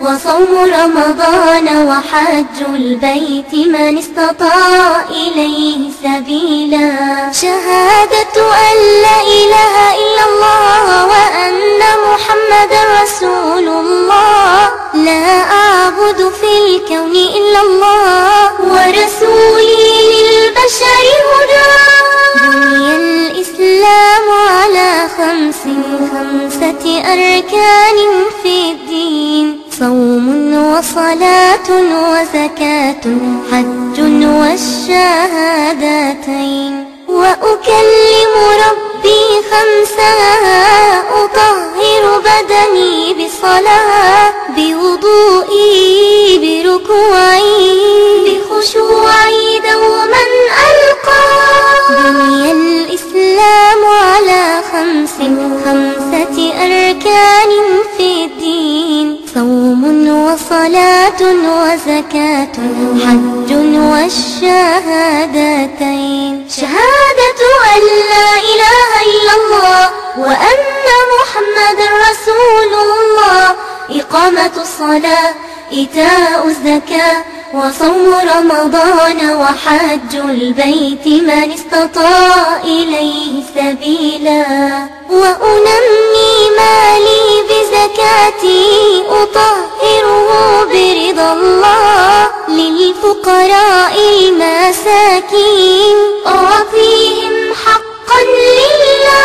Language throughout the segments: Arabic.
وصوم رمضان وحج البيت من استطاع إليه سبيلا. شهادة أن لا إله إلا الله وأن محمد رسول الله. لا أعبد في الكون إلا الله ورسولي للبشر هدى. بني الإسلام على خمس خمسة أركان في الدين. صوم وصلاة وزكاة حج والشهادتين. وأكلم ربي خمسا أطهر بدني بصلاة بوضوئي بركوعي بخشوعي دوما ألقى. بني الإسلام على خمس خمسة أركان في الدين. صوم وصلاة وزكاة حج والشهادتين. شهادة أن لا إله إلا الله وأن محمد رسول الله. إقامة الصلاة إيتاء الزكاة وصوم رمضان وحج البيت من استطاع إليه سبيلا. وأنمي مالي بزكاتي للفقراء المساكين أعطيهم حقا لله.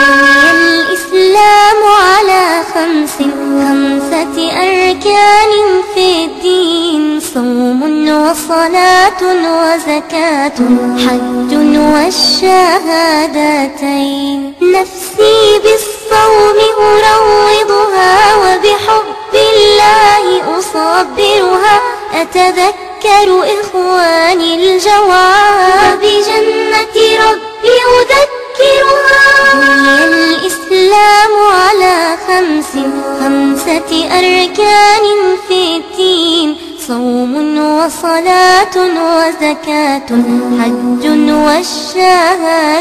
بني الإسلام على خمس خمسة أركان في الدين. صوم وصلاة وزكاة حج والشهادتين. نفسي بالصوم أروضها وبحب الله أصبرها. أتذكر إخواني الجواب بجنة ربي أذكرها. بني الإسلام على خمس خمسة أركان في الدين. صوم وصلاة وزكاة حج والشهادتين.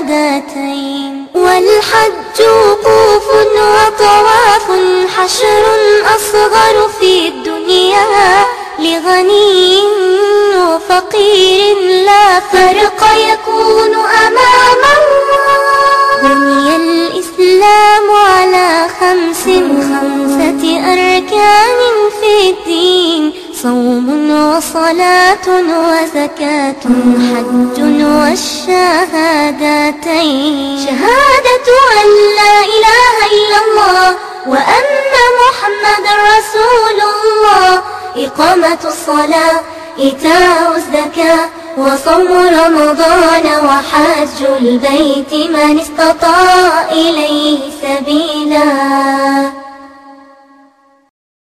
والحج وقوف وطواف حشر أصغر في الدنيا لغني وفقير لا فرق يكون أمام الله. بني الإسلام على خمس خمسة أركان في الدين. صوم وصلاة وزكاة حج والشهادتين. شهادة أن لا إله إلا الله وأن محمد رسول الله. إقامة الصلاة إيتاء الزكاة وصوم رمضان وحج البيت من استطاع إليه سبيلا.